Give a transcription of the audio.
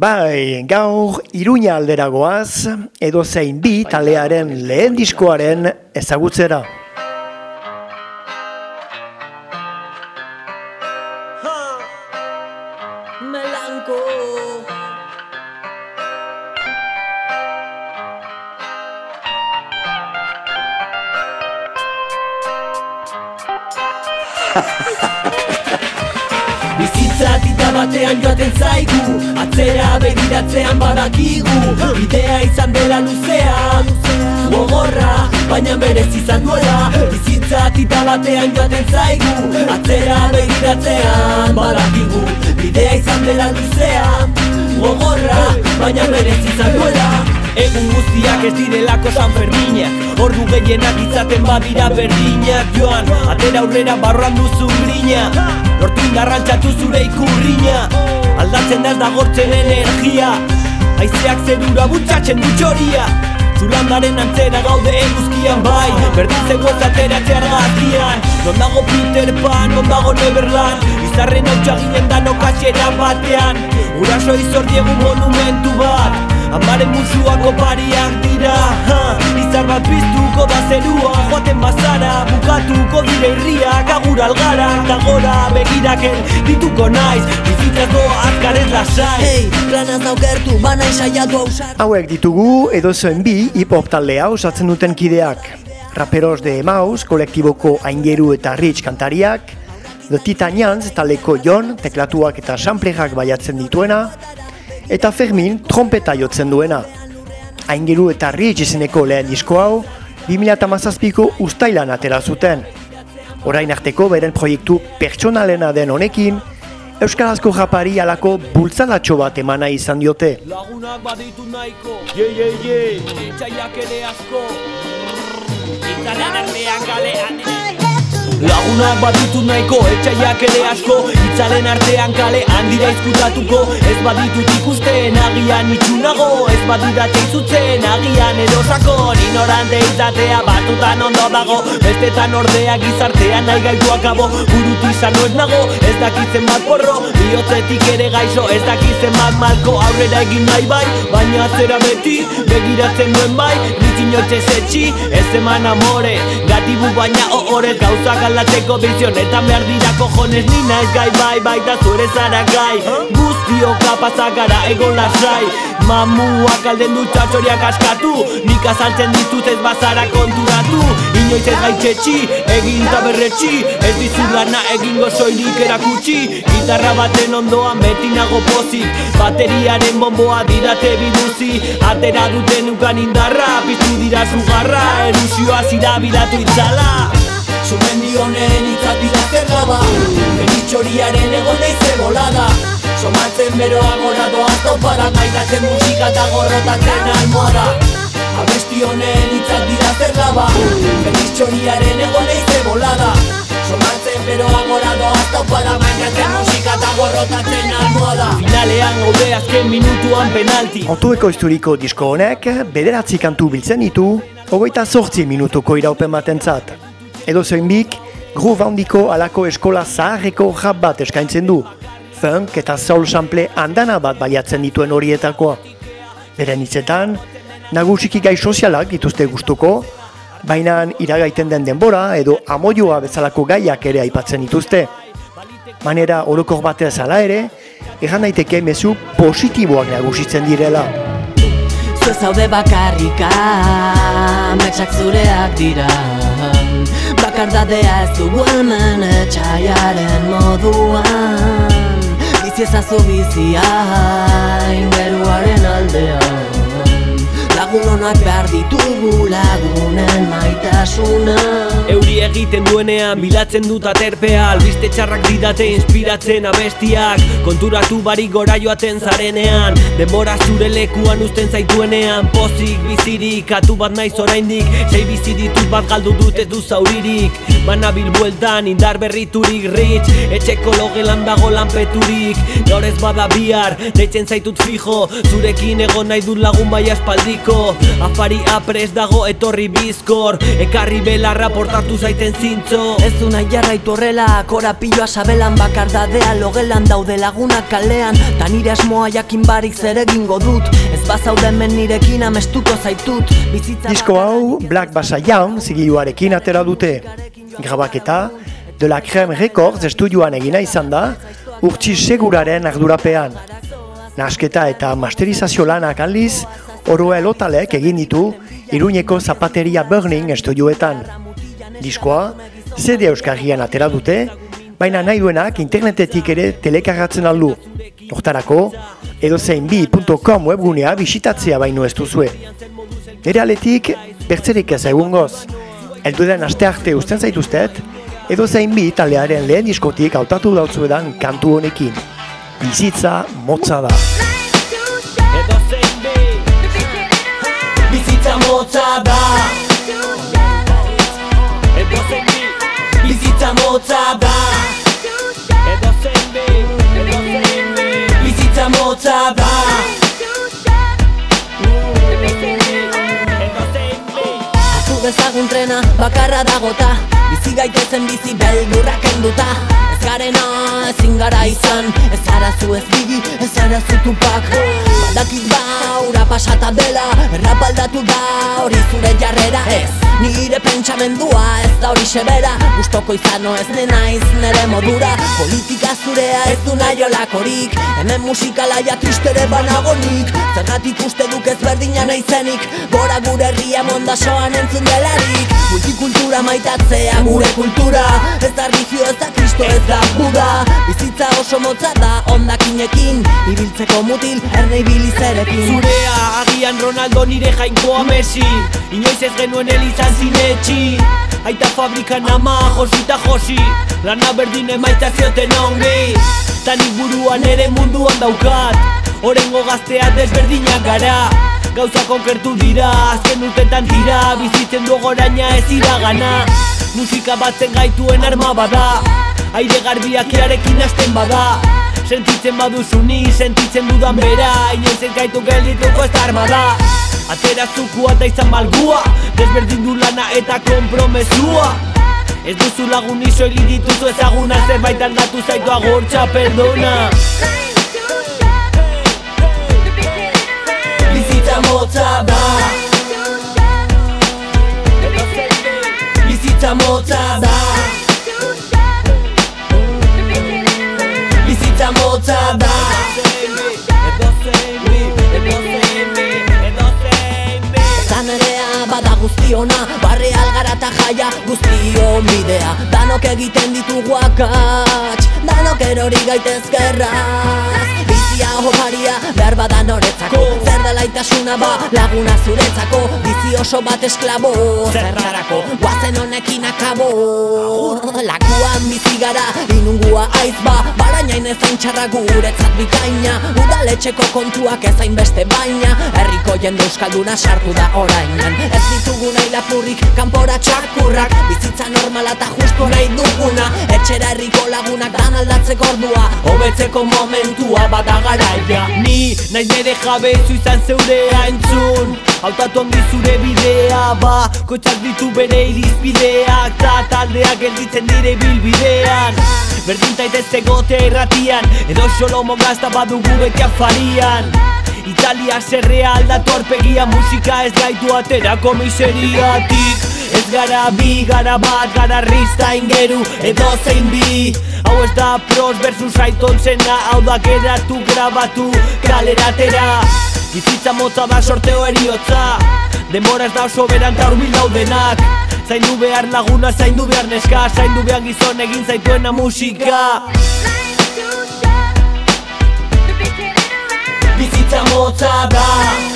Bai, gaur Iruña alderagoaz, edo zein bi talearen lehen diskoaren ezagutzera. Batean joaten zaigu Atzera begiratzean badakigu Bidea izan dela luzea Gogorra, baina berez izan duela Bizitza batean joaten zaigu Atzera begiratzean badakigu Bidea izan dela luzea Gogorra, baina berez izan duela. Egun guztiak ez direlako San Ferminak Ordu gehienak izaten badira berdinak Joan, atera aurrera barroan duzu grina Lortin garrantzatu zure ikurriña Aldatzen da ez da gortzen energia. Aizeak zerura butxatzen du txoria Zulandaren antzera gaude eguzkian bai. Berdin zego zateratzea argazkian Non dago Peter Pan, non dago Neverland. Izarren hau txaginen da nokatxera batean. Uraso izordiegu monumentu bat Amaren musuako pariak dira ha, Izar bat biztuko da zerua Joaten bazara bukatuko dire irriak Agur algara eta gora begiraken dituko naiz Bizitzaz doa azkarez lasai Hey, planaz daukertu, bana isaiatu hausar Hauek ditugu edo zoen bi hip-hop taldea osatzen duten kideak. Raperos de Maus, kolektiboko Aingeru eta Rich kantariak, The Titanians taleko Jon, teklatuak eta samplerak baiatzen dituena, eta Fermin trompeta jotzen duena. Aingeru eta Rich izeneko lehen disko hau, 2008ko ustailan atera zuten. Orain arteko beren proiektu pertsonalena den honekin, Euskarazko rapari alako bultzalatxo bat emana izan diote. Lagunak baditu nahiko Ye, ye, ye Itxaiak ere asko Itzaren artean galean Lagunak baditu nahiko, etxaiak ere asko. Itzalen artean kale handira izkutatuko. Ez baditut ikusten agian itxunago Ez badidat izutzen agian erosako Inorante izatea batutan ondo dago. Bestetan ordea gizartean nahi gaitu akabo Burut izan ez nago, ez dakitzen bat porro. Biotzetik ere gaixo, ez dakitzen bat malko. Aurrera egin nahi bai, baina zera beti Begiratzen duen bai, nitzin jotxe zetxi Ez eman amore, gatibu baina ohorez gauzak aldatzeko bizion Eta behar dira kojones ni naiz gai bai baita zure zara gai. Guztio kapazak gara egon lasai Mamuak alden du txatxoriak askatu Nik azaltzen ditut ez bazara konturatu. Inoiz ez gaitxetxi, egin eta berretxi Ez dizut lana egingo soilik erakutsi. Gitarra baten ondoan beti nago pozik Bateriaren bomboa didate biduzi Atera duten ukan indarra Piztu dira zugarra Erusioa zira bilatu itzala Zumendi honen itzat dira zer gaba Benitxoriaren egon naize bolada Somatzen beroa gora doaz toparak Maitatzen musika eta gorrotatzen almohada. Abesti honen itzat dira zer gaba Benitxoriaren egon naize bolada Somatzen beroa gora doaz toparak Maitatzen musika eta gorrotatzen almohada. Finalean gaude azken minutuan penalti. Otueko historiko disko honek, bederatzi kantu biltzen ditu, hogeita zortzi minutuko iraupen batentzat. Edo bik, groove handiko alako eskola zaharreko rap bat eskaintzen du. Funk eta soul sample andana bat baliatzen dituen horietakoa. Beren hitzetan, nagusiki gai sozialak dituzte gustuko, baina iragaiten den denbora edo amoioa bezalako gaiak ere aipatzen dituzte. Manera orokor batez ala ere, erran daiteke mezu positiboak nagusitzen direla. Zu zaude bakarrika, metxak zureak dira Bakardadea ez dugu hemen etxaiaren moduan. Bizi ezazu bizia, ingeruaren aldean Lagun honak behar ditugu lagunen maitasuna. Euri egiten duenean bilatzen dut aterpea. Albiste txarrak didate inspiratzen abestiak. Konturatu barik gora joaten zarenean. Denbora zure lekuan usten zaituenean. Pozik bizirik, atu bat naiz oraindik. Sei bizi ditut bat galdu dut ez du zauririk. Banabil bueltan indar berriturik rich. Etxeko logelan dago lanpeturik. Gaur ez bada bihar, deitzen zaitut fijo. Zurekin egon nahi dut lagun bai aspaldiko Afari apres dago etorri bizkor. Ekarri belarra portatu zaiten zintzo. Ez du nahi jarraitu horrela Korapilloa sabelan bakardadea Logelan daude lagunak kalean. Ta nire asmoa jakin barik zer egingo dut. Ez bazauden men nirekin amestuko zaitut. Bizitza Disko hau Black Bassa Young zigiluarekin atera dute. Grabaketa De La Creme Records estudioan egina izan da urtsi seguraren ardurapean. Nasketa eta masterizazio lanak aldiz Oroel Otalek egin ditu Iruñeko Zapateria Burning estudioetan. Diskoa CD Euskarrian atera dute, baina nahi duenak internetetik ere telekargatzen aldu. Hortarako, edozeinbi.com webgunea bisitatzea baino ez duzue. Nire aletik, bertzerik ez egungoz. Eldu den aste arte usten zaituztet, edo zein bi taldearen lehen diskotik hautatu dautzuedan kantu honekin. Bizitza motza da. Bizitza motza da. Edo zein bi Bizitza motza da. Edo zein bi Edo zein bi Bizitza motza da. Edo zein bi dezagun bakarra dagota. Bizi gaitezen bizi beldurra kenduta Ez garena ezin gara izan. Ez arazu ez bigi, ez arazu tupak. Badakit ba, pasata dela Errap aldatu da, hori zure jarrera. Ez, nire pentsamendua ez da hori sebera Gustoko izano ez naiz nere modura. Politika zurea ez du nahi olakorik. Hemen musikalaia tristere banagonik. Zergatik uste duk ez berdina naizenik Gora gure herria mondasoan entzun delarik Multikultura maitatzea gure kultura. Ez da religio ez da kristo ez da buda. Bizitza oso motza da ondakinekin Ibiltzeko mutil erne ibili zerekin. Zurea agian Ronaldo nire jainkoa Messi. Inoiz ez genuen elizan zinetxi. Aita fabrikan ama josita josi. Lana berdin emaita zioten ongi. Tanik buruan ere munduan daukat. Orengo gaztea desberdinak gara Gauza konkertu dira, azken urtetan tira Bizitzen du goraina ez iragana. Musika batzen gaituen arma bada Aire garbiak iarekin hasten bada. Sentitzen baduzu ni, sentitzen dudan bera Inoiz ez gaitu geldituko ez da. Armada Atera zukua eta izan malgua Desberdin du lana eta kompromesua Ez duzu lagun iso dituzu ezaguna Zerbait aldatu zaitu agortxa, perdona guztiona. Barre algara eta jaia guztion bidea. Danok egiten ditugu akats Danok erori gaitezkerraz Bizia oparia behar noretzako? Zer dela itasuna ba laguna zuretzako. Bizi oso bat esklabo. Zerrarako guazen honekin akabo. Lakuan bizi gara inungua aiz ba Barainain ezain txarra guretzat bikaina. Udaletxeko kontuak ezain beste baina. Herriko jende euskalduna sartu da orainan. Ez ditugu nahi lapurrik kanpora txakurrak. Bizitza normala eta justu nahi duguna. Etxera herriko lagunak dan aldatzeko ordua. Hobetzeko momentua bada garaia. Ni naiz nire jabe zu izan zeurea entzun Hautatu ongi zure bidea ba Kotxak ditu bere irizpideak Ta taldeak gelditzen dire bilbidean. Berdin taitez egote erratian Edo solo mogazta badugu beti afarian. Italia zerrea aldatu arpegia Musika ez gaitu aterako miseriatik Ez gara bi, gara bat, gara rista ingeru Edo zein bi. Hau ez da pros versus aiton zena Hau da geratu, grabatu, kaleratera Bizitza motza da sorteo eriotza. Denbora ez da oso beran eta urbil daudenak. Zaindu behar laguna, zaindu behar neska. Zaindu behar gizon egin zaituena musika. Bizitza motza da